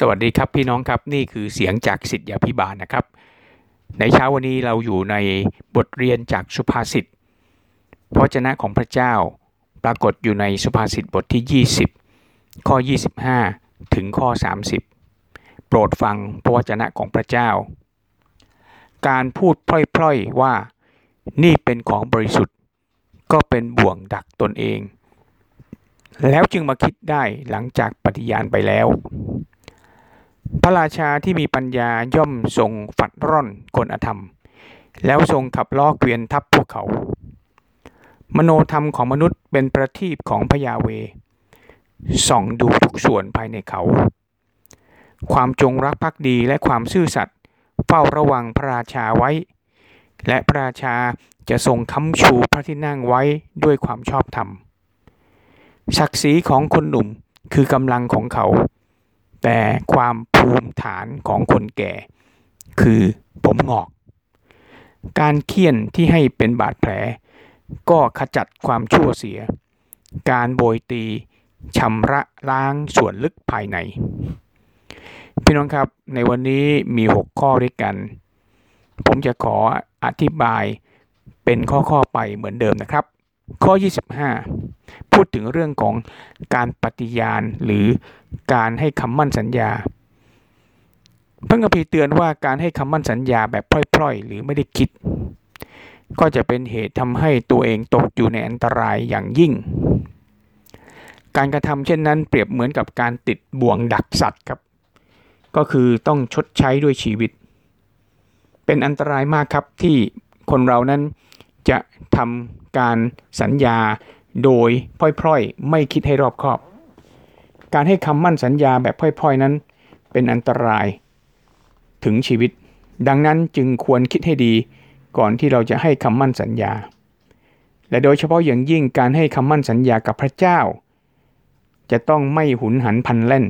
สวัสดีครับพี่น้องครับนี่คือเสียงจากสิทธยาพิบาลนะครับ ในเช้าวันนี้เราอยู่ในบทเรียนจากสุภาษิตพระวจนะของพระเจ้าปรากฏอยู่ในสุภาษิตบทที่ 20 ข้อ 25 ถึงข้อ 30 โปรดฟังพระวจนะของพระเจ้า การพูดพล่อยๆว่านี่เป็นของบริสุทธิ์ ก็เป็นบ่วงดักตนเอง แล้วจึงมาคิดได้หลังจากปฏิญาณไปแล้ว พระราชาที่มีปัญญาย่อมทรงฝัดร่อนคนอธรรม แล้วทรงขับล้อเกวียนทับพวกเขา มโนธรรมของมนุษย์เป็นประทีปของพยาเว ส่องดูทุกส่วนภายในเขา ความจงรักภักดีและความซื่อสัตย์เฝ้าระวังพระราชาไว้ และพระราชาจะทรงค้ำชูพระที่นั่งไว้ด้วยความชอบธรรม ศักดิ์ศรีของคนหนุ่มคือกำลังของเขา แต่ความภูมิฐานของคนแก่ คือผมงอก การเคี่ยนที่ให้เป็นบาดแผล ก็ขจัดความชั่วเสีย การโบยตีชำระล้างส่วนลึกภายใน พี่น้องครับในวันนี้มี 6 ข้อด้วยกัน ผมจะขออธิบายเป็นข้อ ๆ ไปเหมือนเดิมนะครับ ข้อ 25 พูดถึงเรื่องของการปฏิญาณหรือการให้คำมั่นสัญญา พระคัมภีร์เตือนว่าการให้คำมั่นสัญญาแบบพล่อยๆ หรือไม่ได้คิด ก็จะเป็นเหตุทำให้ตัวเองตกอยู่ในอันตรายอย่างยิ่ง การกระทำเช่นนั้นเปรียบเหมือนกับการติดบ่วงดักสัตว์ครับ ก็คือต้องชดใช้ด้วยชีวิต เป็นอันตรายมากครับที่คนเรานั้น จะทำการสัญญาโดยพล่อยๆ ไม่คิดให้รอบคอบ การให้คำมั่นสัญญาแบบพล่อยๆ นั้น เป็นอันตรายถึงชีวิต ดังนั้นจึงควรคิดให้ดีก่อนที่เราจะให้คำมั่นสัญญา และโดยเฉพาะอย่างยิ่งการให้คำมั่นสัญญากับพระเจ้า จะต้องไม่หุนหันพันเล่น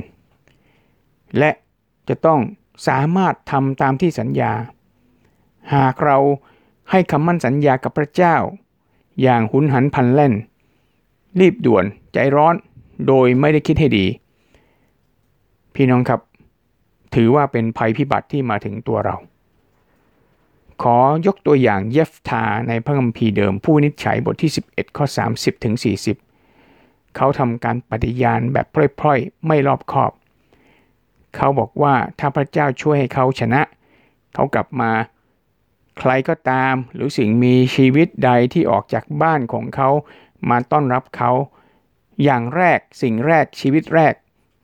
และจะต้องสามารถทำตามที่สัญญา หากเรา ให้คำมั่นสัญญากับพระเจ้า อย่างหุนหันพันเล่น รีบด่วนใจร้อนโดยไม่ได้คิดให้ดี พี่น้องครับ ถือว่าเป็นภัยพิบัติที่มาถึงตัวเรา ขอยกตัวอย่างเยฟทาในพระคัมภีร์เดิมผู้นิจฉัยบทที่ 11 ข้อ 30ถึง40 เขาทำการปฏิญาณแบบพล่อยๆ ไม่รอบคอบ เขาบอกว่าถ้าพระเจ้าช่วยให้เขาชนะ เขากลับมา ใครก็ตามหรือสิ่งมีชีวิตใดที่ออกจากบ้านของเขามาต้อนรับเขา อย่างแรกสิ่งแรกชีวิตแรก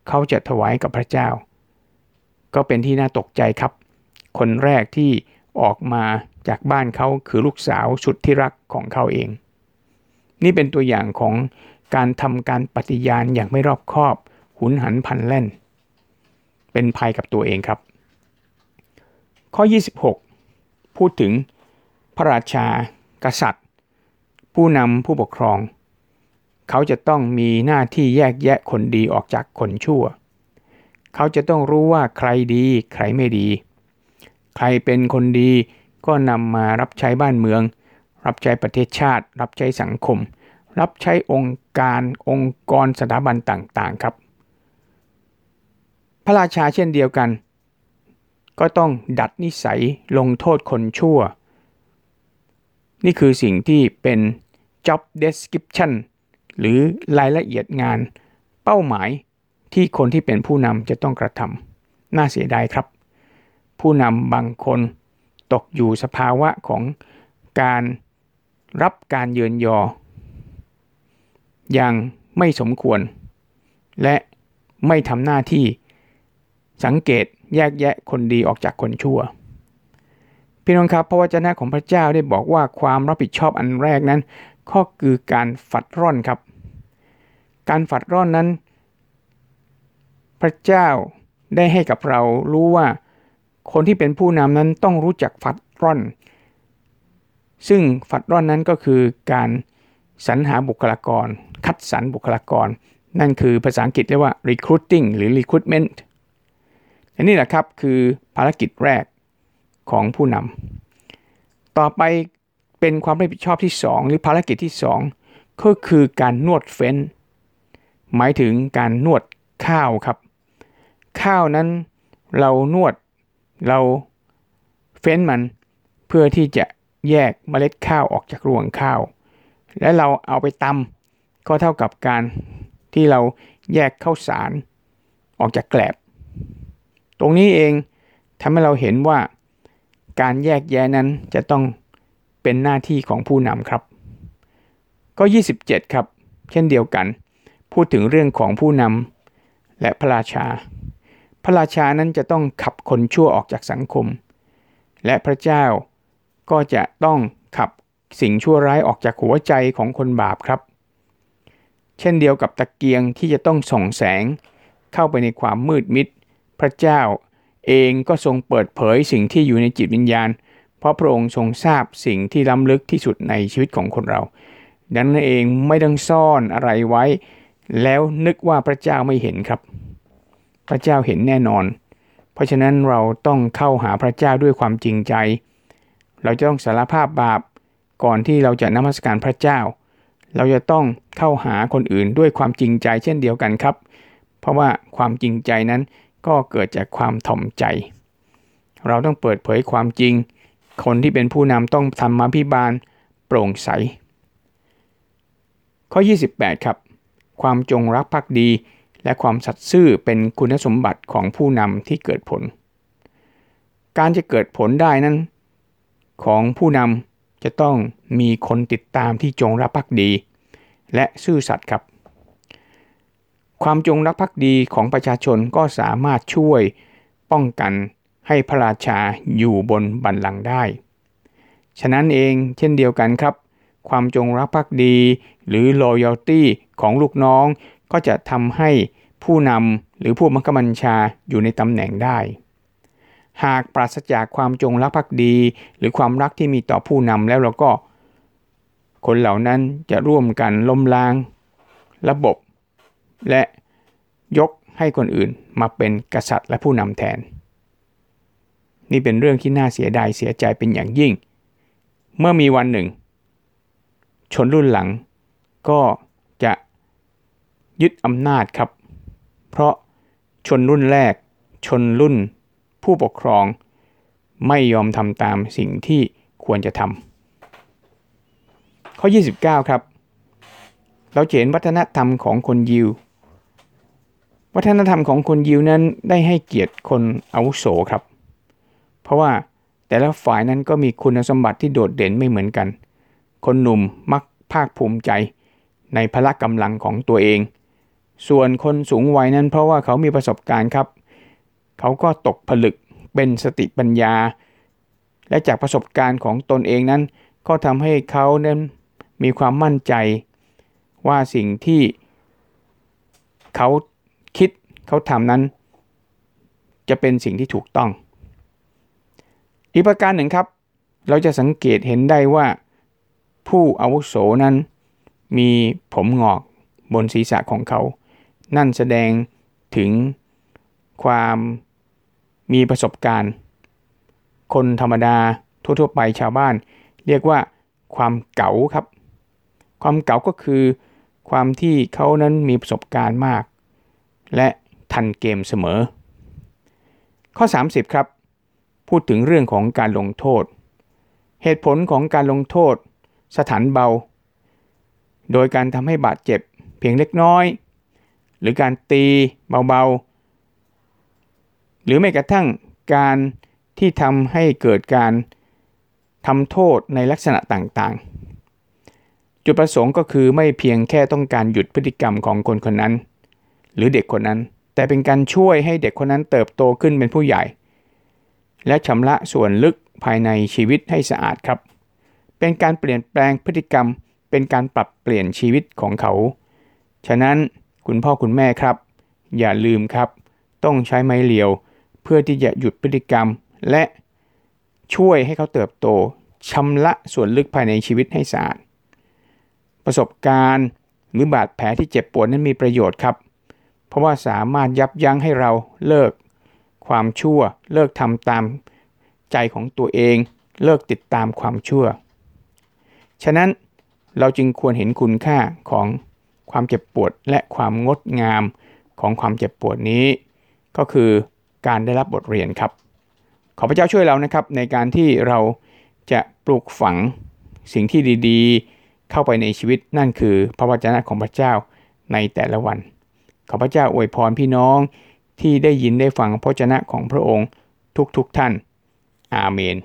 เขาจะถวายกับพระเจ้า ก็เป็นที่น่าตกใจครับ คนแรกที่ออกมาจากบ้านเขาคือลูกสาวสุดที่รักของเขาเอง นี่เป็นตัวอย่างของการทำการปฏิญาณอย่างไม่รอบคอบ หุนหันพันแล่น เป็นภัยกับตัวเองครับ ข้อ 26 พูดถึงพระราชากษัตริย์ ผู้นำผู้ปกครอง เขาจะต้องมีหน้าที่แยกแยะคนดีออกจากคนชั่ว เขาจะต้องรู้ว่าใครดีใครไม่ดี ใครเป็นคนดีก็นำมารับใช้บ้านเมือง รับใช้ประเทศชาติ รับใช้สังคม รับใช้องค์การองค์กรสถาบันต่างๆครับ พระราชาเช่นเดียวกัน ก็ต้องดัดนิสัยลงโทษคนชั่ว นี่คือสิ่งที่เป็น job description หรือรายละเอียดงาน เป้าหมายที่คนที่เป็นผู้นำจะต้องกระทำน่าเสียดายครับ ผู้นำบางคนตกอยู่สภาวะของการรับการเยินยอ อย่างไม่สมควร และไม่ทำหน้าที่ สังเกตแยกแยะคนดีออกจากคนชั่ว พี่น้องครับพระวจนะของพระเจ้าได้บอกว่าความรับผิดชอบอันแรกนั้นก็คือการฝัดร่อนครับ การฝัดร่อนนั้น พระเจ้าได้ให้กับเรารู้ว่าคนที่เป็นผู้นำนั้นต้องรู้จักฝัดร่อน ซึ่งฝัดร่อนนั้นก็คือการสรรหาบุคลากร คัดสรรบุคลากร นั่นคือภาษาอังกฤษเรียกว่า recruiting หรือ recruitment อันนี้แหละครับคือภารกิจแรกของผู้นำต่อไปเป็นความรับผิดชอบที่ 2 หรือภารกิจที่ 2 ก็คือการนวดเฟ้น หมายถึงการนวดข้าวครับ ข้าวนั้นเรานวดเราเฟ้นมันเพื่อที่จะแยกเมล็ดข้าวออกจากรวงข้าว และเราเอาไปตำก็เท่ากับการที่เราแยกข้าวสารออกจากแกลบ ตรงนี้เองทำให้เราเห็นว่าการแยกแยะนั้นจะต้องเป็นหน้าที่ของผู้นำครับ ก็ 27 ครับ เช่นเดียวกัน พูดถึงเรื่องของผู้นำและพระราชา พระราชานั้นจะต้องขับคนชั่วออกจากสังคม และพระเจ้าก็จะต้องขับสิ่งชั่วร้ายออกจากหัวใจของคนบาปครับ เช่นเดียวกับตะเกียงที่จะต้องส่องแสงเข้าไปในความมืดมิด พระเจ้าเองก็ทรงเปิดเผยสิ่งที่อยู่ในจิตวิญญาณ เพราะพระองค์ทรงทราบสิ่งที่ล้ำลึกที่สุดในชีวิตของคนเรา ดังนั้นเองไม่ต้องซ่อนอะไรไว้ แล้วนึกว่าพระเจ้าไม่เห็นครับ พระเจ้าเห็นแน่นอน เพราะฉะนั้นเราต้องเข้าหาพระเจ้าด้วยความจริงใจ เราจะต้องสารภาพบาปก่อนที่เราจะนมัสการพระเจ้า เราจะต้องเข้าหาคนอื่นด้วยความจริงใจเช่นเดียวกันครับ เพราะว่าความจริงใจนั้น ก็เกิดจากความถ่อมใจ เราต้องเปิดเผยความจริง คนที่เป็นผู้นำต้องทำมาพิบาลโปร่งใส ข้อ 28 ครับ ความจงรักภักดี และความสัตย์ซื่อเป็นคุณสมบัติของผู้นำที่เกิดผล การจะเกิดผลได้นั้น ของผู้นำจะต้องมีคนติดตามที่จงรักภักดี และซื่อสัตย์ครับ ความจงรักภักดีของประชาชนก็สามารถช่วยป้องกันให้พระราชาอยู่บนบัลลังก์ได้ ฉะนั้นเองเช่นเดียวกันครับ ความจงรักภักดีหรือ loyalty ของลูกน้องก็จะทำให้ผู้นำหรือผู้บังคับบัญชาอยู่ในตำแหน่งได้ หากปราศจากความจงรักภักดี หรือความรักที่มีต่อผู้นำแล้วเราก็ คนเหล่านั้นจะร่วมกันล้มล้าง ระบบ และยกให้คนอื่นมาเป็นกษัตริย์และผู้นำแทน นี่เป็นเรื่องที่น่าเสียดายเสียใจเป็นอย่างยิ่ง เมื่อมีวันหนึ่ง ชนรุ่นหลังก็จะยึดอำนาจครับ เพราะชนรุ่นแรก ชนรุ่น ผู้ปกครอง ไม่ยอมทำตามสิ่งที่ควรจะทำข้อ 29 ครับ เราเห็นวัฒนธรรมของคนยิว วัฒนธรรมของคนยิวนั้นได้ให้เกียรติคนอาวุโสครับ เพราะว่าแต่ละฝ่ายนั้นก็มีคุณสมบัติที่โดดเด่นไม่เหมือนกัน คนหนุ่มมักภาคภูมิใจในพละกำลังของตัวเอง ส่วนคนสูงวัยนั้นเพราะว่าเขามีประสบการณ์ครับ เขาก็ตกผลึกเป็นสติปัญญา และจากประสบการณ์ของตนเองนั้น ก็ทำให้เขานั้นมีความมั่นใจ ว่าสิ่งที่เขา คิดเขาทำนั้น จะเป็นสิ่งที่ถูกต้อง อีกประการหนึ่งครับ เราจะสังเกตเห็นได้ว่า ผู้อาวุโสนั้น มีผมงอกบนศีรษะของเขา นั่นแสดงถึงความมีประสบการณ์ คนธรรมดาทั่วๆไปชาวบ้าน เรียกว่าความเก๋าครับ ความเก๋าก็คือ ความที่เขานั้นมีประสบการณ์มาก และทันเกมเสมอ ข้อ 30 ครับ พูดถึงเรื่องของการลงโทษ เหตุผลของการลงโทษ สถานเบา โดยการทำให้บาดเจ็บเพียงเล็กน้อย หรือการตีเบาๆ หรือแม้กระทั่งการที่ทำให้เกิดการทำโทษในลักษณะต่างๆ จุดประสงค์ก็คือไม่เพียงแค่ต้องการหยุดพฤติกรรมของคนคนนั้น รือเด็กคนนั้น แต่เป็นการช่วยให้เด็กคนนั้นเติบโตขึ้นเป็นผู้ใหญ่ และชำระส่วนลึกภายในชีวิตให้สะอาดครับ เป็นการเปลี่ยนแปลงพฤติกรรม เป็นการปรับเปลี่ยนชีวิตของเขา ฉะนั้นคุณพ่อคุณแม่ครับ อย่าลืมครับ ต้องใช้ไม้เหลียว เพื่อที่จะหยุดพฤติกรรม และช่วยให้เขาเติบโตชำระส่วนลึกภายในชีวิตให้สะอาดประสบการณ์หรือบาดแผลที่เจ็บปวดนั้นมีประโยชน์ครับ เพราะว่าสามารถยับยั้งให้เราเลิกความชั่ว เลิกทำตามใจของตัวเอง เลิกติดตามความชั่ว ฉะนั้นเราจึงควรเห็นคุณค่าของความเจ็บปวดและความงดงามของความเจ็บปวดนี้ ก็คือการได้รับบทเรียนครับ ขอพระเจ้าช่วยเรานะครับ ในการที่เราจะปลูกฝังสิ่งที่ดีๆ เข้าไปในชีวิตนั่นคือพระวจนะของพระเจ้าในแต่ละวัน ขอพระเจ้าอวยพรพี่น้องที่ได้ยินได้ฟังพระวจนะของพระองค์ทุกๆทท่าน อาเมน